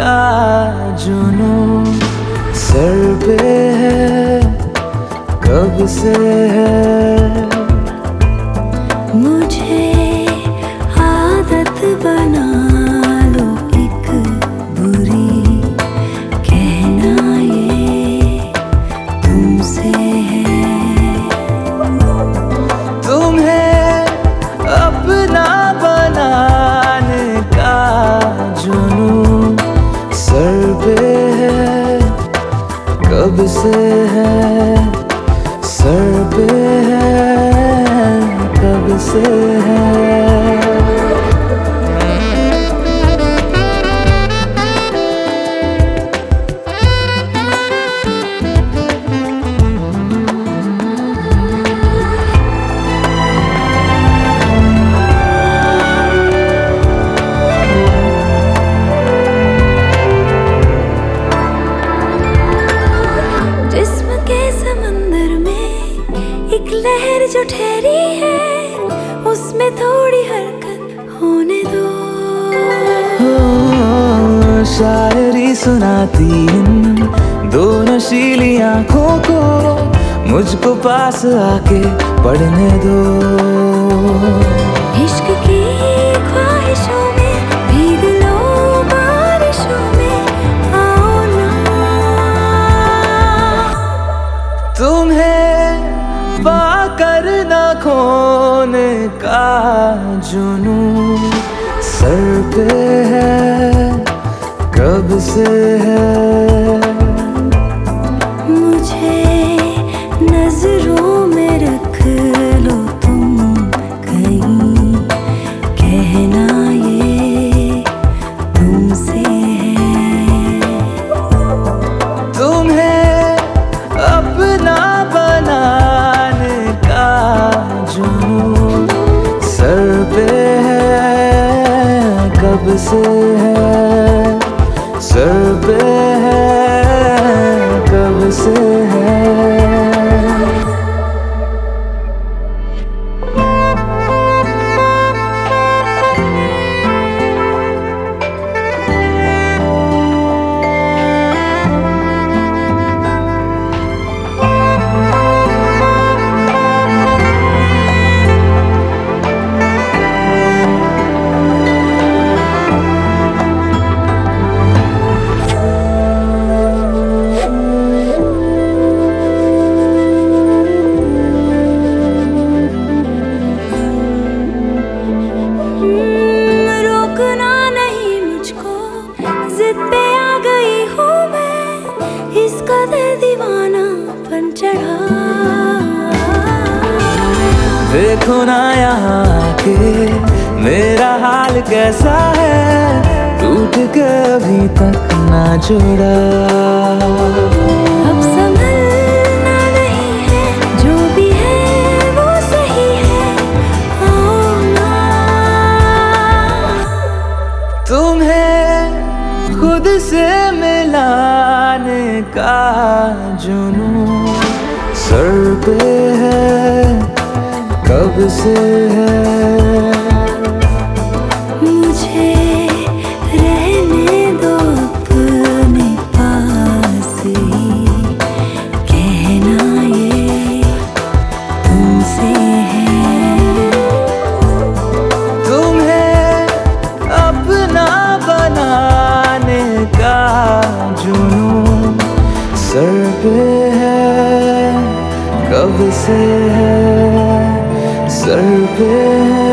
का जुनू सर पे है कब से है? मुझे से लहर जो ठहरी है। उसमें थोड़ी हरकत होने दो। ओ, शायरी सुनाती दो नशीली आँखों को मुझको पास आके पढ़ने दो। इश्क की ख्वाहिशों पाकर न खोने का जुनू। सर पे है, कब से है? मुझे नज़रों में रख लो तुम कहीं। कहना पे है। रोकना नहीं मुझको। आ गई हूँ मैं, इस कदर दीवाना चढ़ा। देखो ना यहाँ के, मेरा हाल कैसा है, टूट के अभी तक ना जुड़ा। जुनून सर पे है कब से है? पे है कब से है सर पे है।